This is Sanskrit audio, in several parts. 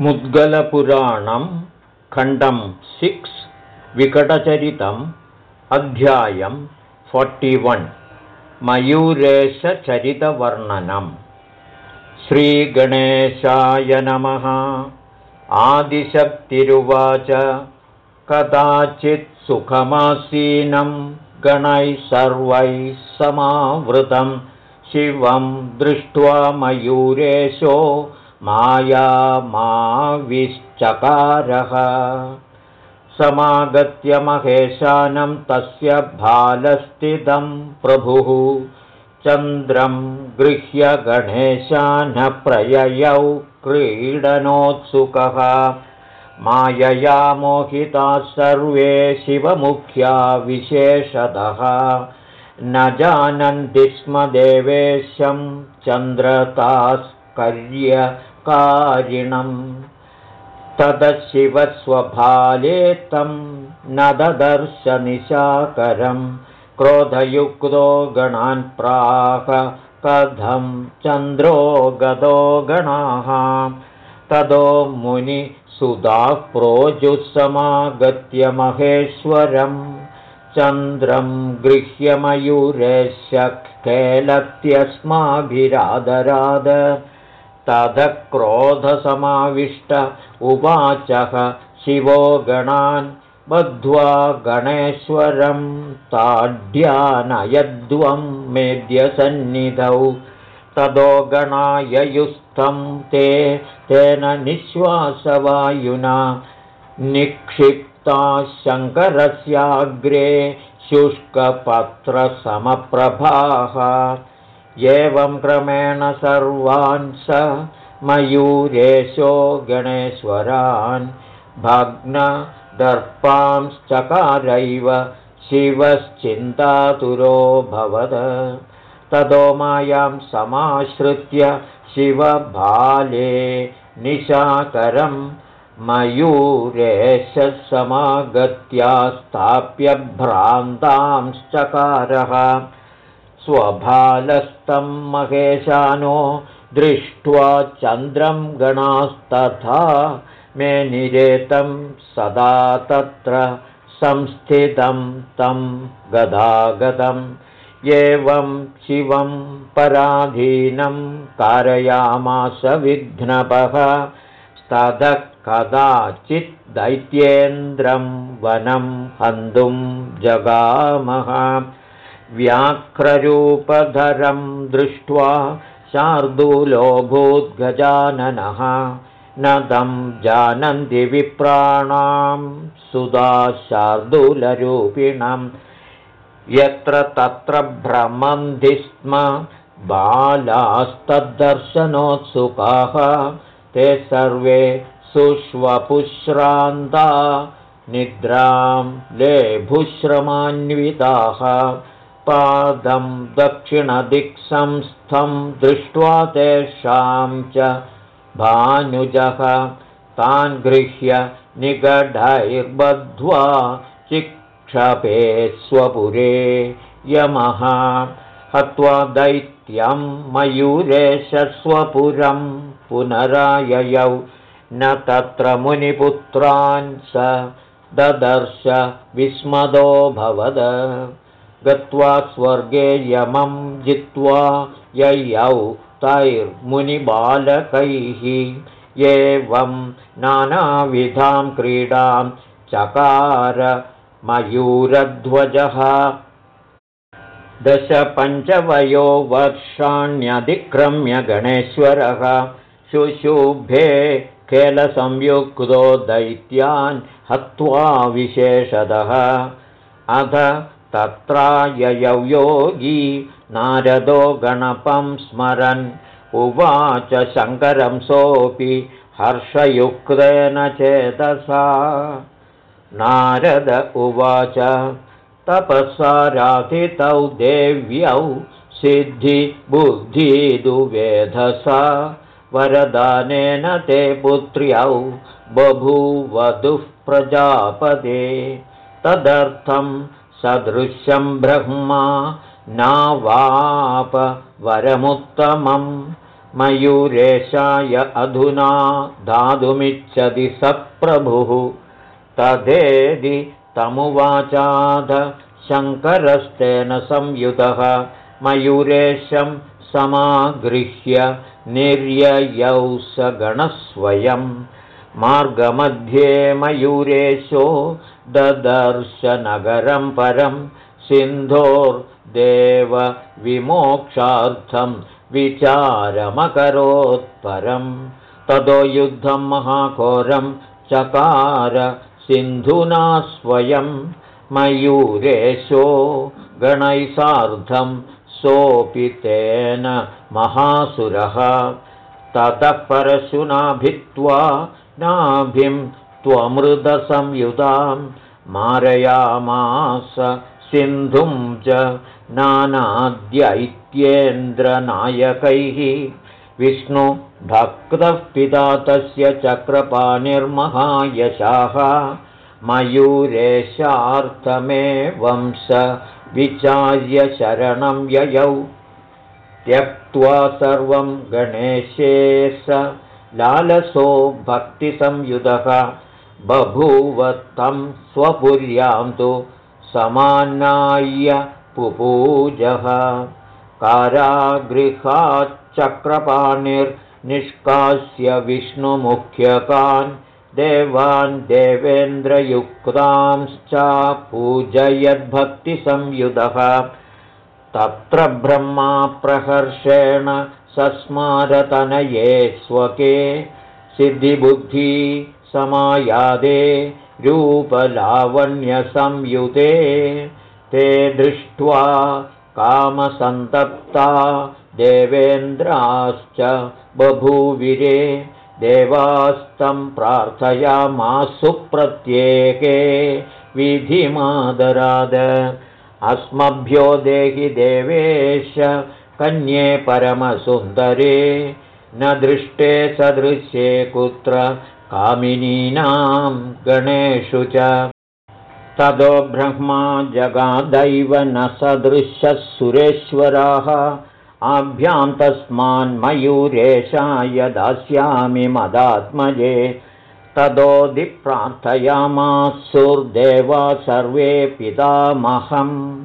मुद्गलपुराणं खण्डं सिक्स् विकटचरितम् अध्यायं फोर्टिवन् मयूरेशचरितवर्णनम् श्रीगणेशाय नमः। आदिशक्तिरुवाच कदाचित् सुखमासीनं गणैः सर्वैः समावृतं। शिवं दृष्ट्वा मयूरेशो मायामाविश्चकारः समागत्य महेशानं तस्य भालस्थितं प्रभुः। चन्द्रं गृह्य गणेशानप्रययौ क्रीडनोत्सुकः। मायया मोहिताः सर्वे शिवमुख्या विशेषतः। न जानन्ति स्म देवेशं चन्द्रतास्कर्यकारिणम् तदशिवस्वभाले तं न ददर्शनिशाकरं क्रोधयुक्तो गणान् प्राह कथं चन्द्रो गतो गणाः तदो मुनिसुधाः प्रोजुसमागत्य महेश्वरम् चन्द्रं गृह्यमयूरेशकेलत्यस्माभिरादराद ततः क्रोधसमाविष्ट उवाचः शिवो गणान् बद्ध्वा गणेश्वरं ताढ्यानयद्वं मेद्यसन्निधौ। तदो गणाययुस्थं ते तेन निःश्वासवायुना। निक्षिप् शङ्करस्याग्रे शुष्कपत्रसमप्रभाः एवं क्रमेण सर्वान् स मयूरेशो गणेश्वरान् भग्नदर्पांश्चकारैव शिवश्चिन्तातुरो भवद। ततो मायां समाश्रित्य शिवबाले निशाकरम् मयूरेशसमागत्या भ्रान्तांश्चकारः स्वभालस्तं महेशानो दृष्ट्वा चन्द्रं गणास्तथा मे निरेतं सदा तत्र संस्थितं तं गदागतम् एवं शिवं पराधीनं कारयामास विघ्नपः ततः कदाचित् दैत्येन्द्रं वनं हन्तुं जगामः व्याघ्ररूपधरं दृष्ट्वा शार्दूलोभूद्गजाननः न तं जानन्ति विप्राणां सुधा शार्दूलरूपिणं। यत्र तत्र भ्रमन्ति स्म बालास्तद्दर्शनोत्सुकाः ते सर्वे सुष्वपुश्रान्ता निद्रां लेभुश्रमान्विताः पादं दक्षिणदिक्संस्थं दृष्ट्वा तेषां च भानुजः तान् गृह्य निगढैर्बद्ध्वा चिक्षपे स्वपुरे यमः। हत्वा दैत्यं मयूरेशस्वपुरं पुनराययौ। न तत्र मुनिपुत्रान् स ददर्श विस्मदोऽभवद गत्वा स्वर्गे यमं जित्वा ययौ तैर्मुनिबालकैः। एवं नानाविधां क्रीडां चकार मयूरध्वजः दशपञ्चवयो वर्षाण्यधिक्रम्य गणेश्वरः शुशुभे खेलसंयुक्तो दैत्यान् हत्वा विशेषतः। अथ तत्राययौ योगी नारदो गणपं स्मरन्। उवाच शङ्करं सोऽपि हर्षयुक्तेन चेतसा। नारद उवाच तपःसाराधितौ देव्यौ सिद्धिबुद्धिदुवेधसा वरदानेन ते पुत्र्यौ बभूवधुः प्रजापदे। तदर्थं सदृश्यं ब्रह्मा नावाप वरमुत्तमं। मयूरेशाय अधुना दातुमिच्छति स प्रभुः तदेदि तमुवाचाध शङ्करस्तेन संयुतः। मयूरेशं समागृह्य निर्ययौ स गणस्वयं मार्गमध्ये मयूरेशो ददर्शनगरं परं सिन्धोर्देवविमोक्षार्थं विचारमकरोत्परं। ततो युद्धं महाघोरं चकार सिन्धुना स्वयं। मयूरेशो गणैसार्धं सोऽपि तेन महासुरः। ततः परशुना भित्त्वा नाभिं त्वमृतसंयुतां मारयामास सिन्धुं च नानाद्यैत्येन्द्रनायकैः। विष्णुभक्तः पिता तस्य चक्रपाणिर्महायशाः। मयूरेशार्थमेवंस विचार्य शरणं ययौ। त्यक्त्वा सर्वं गणेशे स लालसो भक्तिसंयुधः बभूव तं स्वपुर्यां तु समानाय्य पुपूजः। कारागृहाच्चक्रपाणिर्निष्कास्य विष्णुमुख्यकान् देवान् देवेन्द्रयुक्तांश्च पूजयद्भक्तिसंयुधः। तत्र ब्रह्मा प्रहर्षेण सस्मारतनये स्वके सिद्धिबुद्धि समायादे रूपलावण्यसंयुते। ते दृष्ट्वा कामसन्तप्ता देवेन्द्राश्च बभूविरे। देवास्तं प्रार्थयामासु प्रत्येके विधिमादराद। अस्मभ्यो देहि देवेश कन्ये परमसुन्दरे। न दृष्टे सदृश्ये कुत्र कामिनीनां गणेषु च ततो ब्रह्मा जगादैव न सदृशः सुरेश्वराः। आभ्यां तस्मान्मयूरेशाय दास्यामि मदात्मजे। ततोदिप्रार्थयामासुर्देवा सर्वे पितामहं।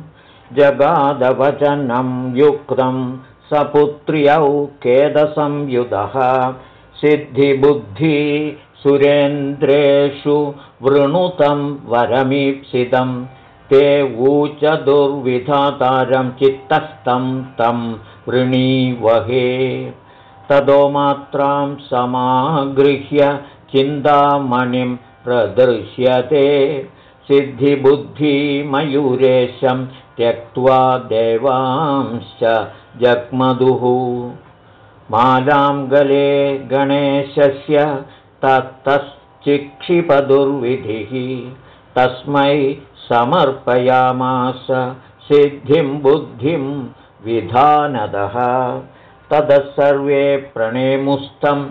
जगादवचनं युक्तं सपुत्र्यौ केदसंयुधः। सिद्धिबुद्धि सुरेन्द्रेषु वृणुतं वरमीप्सितं ते ऊच दुर्विधातारं चित्तस्तं तं वृणीवहे। ततो मात्रां समागृह्य चिन्तामणिं प्रदृश्यते सिद्धिबुद्धिमयूरेशं त्यक्त्वा देवांश्च जग्मधुः। मालां गले गणेशस्य तत्तश्चिक्षिपदुर्विधिः। तस्मै समर्पयामास सिद्धिं बुद्धिं विधानदः। ततः सर्वे प्रणेमुस्थं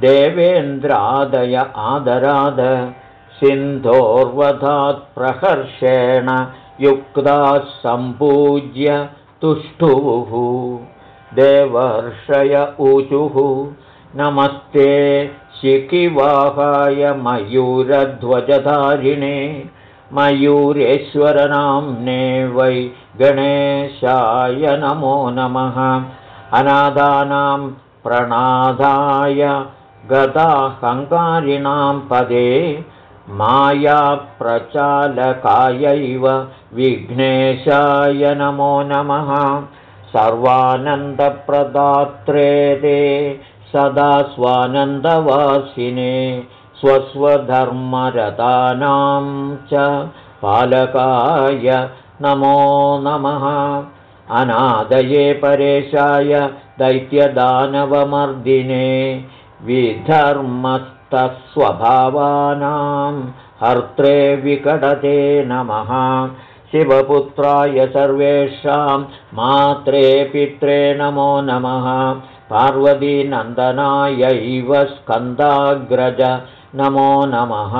देवेन्द्रादय आदराद। सिन्धोर्वधात् प्रहर्षेण युक्ताः सम्पूज्य तुष्टुः। देवर्षय ऊचुः। नमस्ते शिखिवाहाय मयूरध्वजधारिणे मयूरेश्वरनाम्ने वै गणेशाय नमो नमः। अनादानां प्रणादाय गदाहङ्कारिणां पदे मायाप्रचालकायैव विघ्नेशाय नमो नमः। सर्वानन्दप्रदात्रे ते सदा स्वानन्दवासिने स्वस्वधर्मरतानां च पालकाय नमो नमः। अनादये परेशाय दैत्यदानवमर्दिने विधर्मस्तस्वभावानां हर्त्रे विकटते नमः। शिवपुत्राय सर्वेषां मात्रे पित्रे नमो नमः पार्वतीनन्दनायैव स्कन्दाग्रज नमो नमः।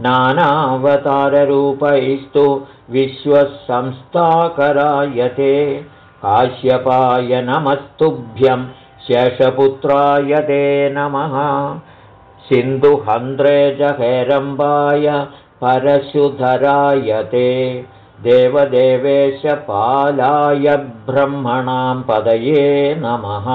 नानावताररूपैस्तु विश्वसंस्थाकरायते काश्यपाय नमस्तुभ्यं शेषपुत्राय ते नमः। सिन्धुहन्द्रे परशुधराय ते देवदेवेशपालाय ब्रह्मणां पदये नमः।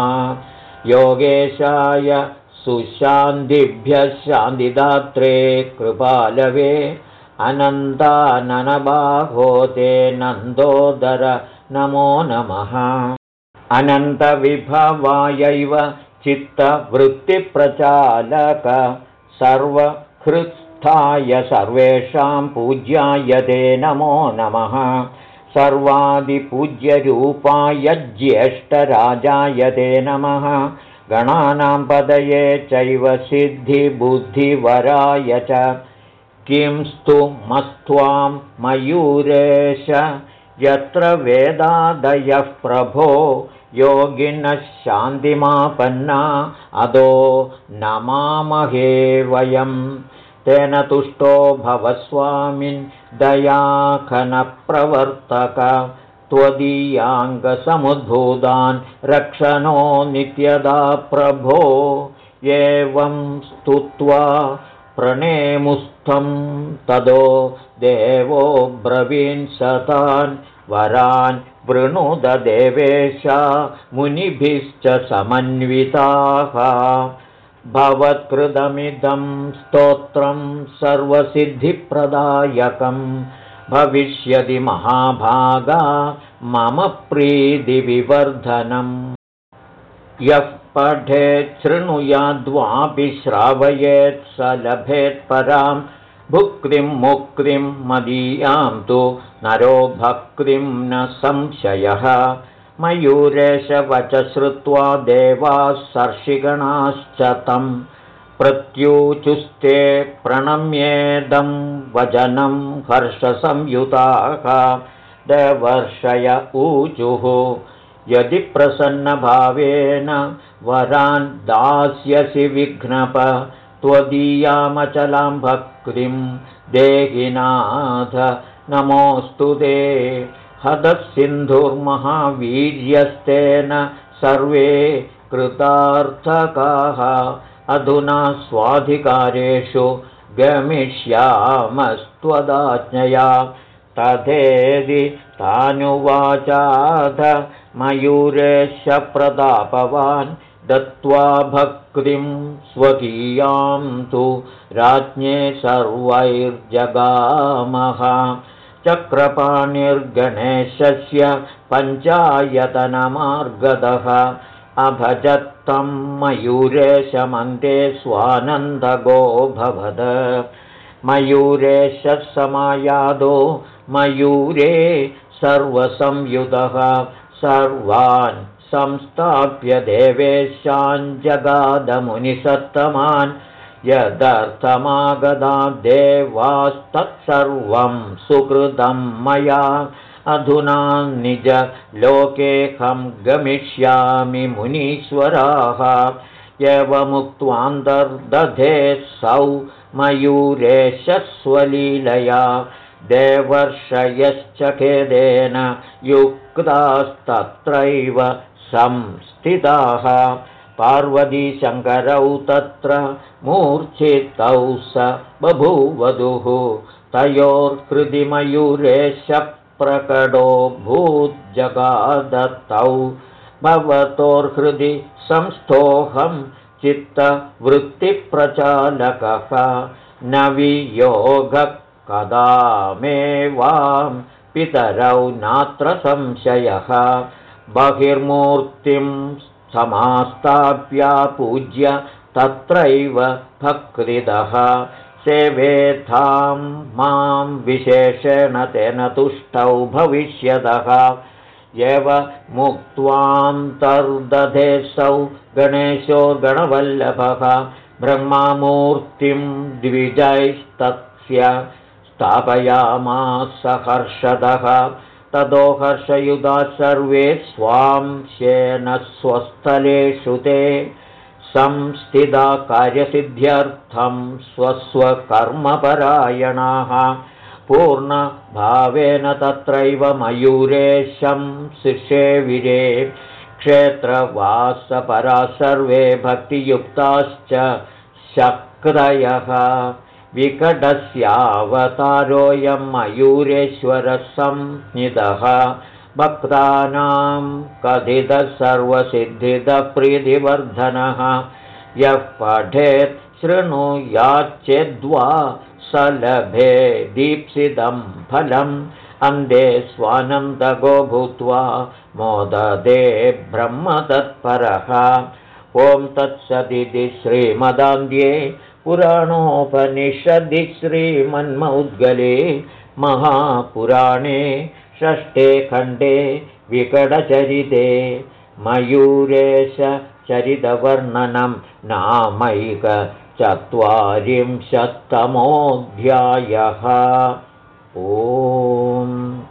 योगेशाय सुशान्तिभ्यः शान्तिदात्रे कृपालवे अनन्ताननबाहो ते नन्दोदर नमो नमः। अनन्तविभवायैव चित्तवृत्तिप्रचालक सर्वहृत्स्थाय सर्वेषां पूज्याय ते नमो नमः। सर्वादिपूज्यरूपाय ज्येष्ठराजाय ते नमः। गणानां पदये चैव सिद्धिबुद्धिवराय च। किं स्तु मस्त्वां मयूरेश। यत्र वेदादयः प्रभो योगिनः शान्तिमापन्ना। अदो नमामहे वयं तेन तुष्टो भवस्वामिन् दयाखनप्रवर्तक। त्वदीयाङ्गसमुद्भूतान् रक्षणो नित्यदा प्रभो। एवं स्तुत्वा प्रणेमुस्थं तदो देवो ब्रवीन् सतान् वरान् वृणुददेवेशा मुनिभिश्च समन्विताः भवत्कृतमिदं स्तोत्रं सर्वसिद्धिप्रदायकम् भविष्यति महाभागा मम प्रीतिविवर्धनम्। यः पठेत् शृणुयाद्वापि श्रावयेत् स लभेत् परां। भुक्तिं मुक्तिं मदीयां तु नरो भक्तिं न संशयः मयूरेशवच श्रुत्वा देवाः सर्षिगणाश्च तं प्रत्यूचुस्ते प्रणम्येदं वचनं हर्षसंयुताः देवर्षय ऊचुः यदि प्रसन्नभावेन वरान् दास्यसि विघ्नप त्वदीयामचलां भक्तिं देहिनाथ नमोऽस्तु ते हदसिन्धुर्महावीर्यस्तेन सर्वे कृतार्थकाः अधुना स्वाधिकारेषु गमिष्यामस्त्वदाज्ञया। तथेदि तानुवाचाथ मयूरेश प्रतापवान् दत्त्वा भक्तिं स्वकीयां तु राज्ञे सर्वैर्जगामः चक्रपाणिर्गणेशस्य पञ्चायतनमार्गदः अभजत्तं मयूरेशमन्ते स्वानन्दगोऽभवद मयूरेशः समायादो मयूरे सर्वसंयुतः सर्वान् संस्थाप्य देवेशाञ्जगादमुनिसत्तमान् यदर्थमागदा देवास्तत्सर्वं सुकृतं मया अधुना निजलोकेऽहं गमिष्यामि मुनीश्वराः। एवमुक्त्वान्तर्दधे सौ मयूरेशस्वलीलया देवर्षयश्च खेदेन युक्तास्तत्रैव संस्थिताः पार्वतीशङ्करौ तत्र मूर्च्छितौ स बभूवधुः। तयोर्हृदिमयूरेशप्रकटो भूज्जगादत्तौ भवतोर्हृदि संस्थोऽहं चित्तवृत्तिप्रचालकः। न वियोगः कदा मे वां पितरौ नात्र संशयः। बहिर्मूर्तिं समास्ताप्यापूज्य तत्रैव भक्तिदः। सेवेथां मां विशेषेण तेन तुष्टौ भविष्यतः। एव मुक्त्वान्तर्दधेसौ गणेशो गणवल्लभः। ब्रह्मामूर्तिं द्विजैस्तस्य स्थापयामासहर्षदः ततो हर्षयुधा सर्वे स्वां शेन स्वस्थलेषु ते संस्थिता कार्यसिद्ध्यर्थं स्वस्वकर्मपरायणाः। पूर्णभावेन तत्रैव मयूरेशं शिषेविरे क्षेत्रवासपरा सर्वे भक्तियुक्ताश्च शक्रयः विकटस्यावतारोऽयं मयूरेश्वरसंनिधः भक्तानां कथितः सर्वसिद्धिदप्रीतिवर्धनः यः पठेत् शृणुयाच्चेद्वा स लभे दीप्सितं फलम् अन्धे स्वानन्दगो भूत्वा मोददे ब्रह्मतत्परः। ॐ तत्सदिति श्रीमदान्ध्ये पुराणोपनिषदि श्रीमन्मौद्गले महापुराणे षष्ठे खण्डे विकटचरिते मयूरेशचरितवर्णनं नामैकचत्वारिंशत्तमोऽध्यायः ॐ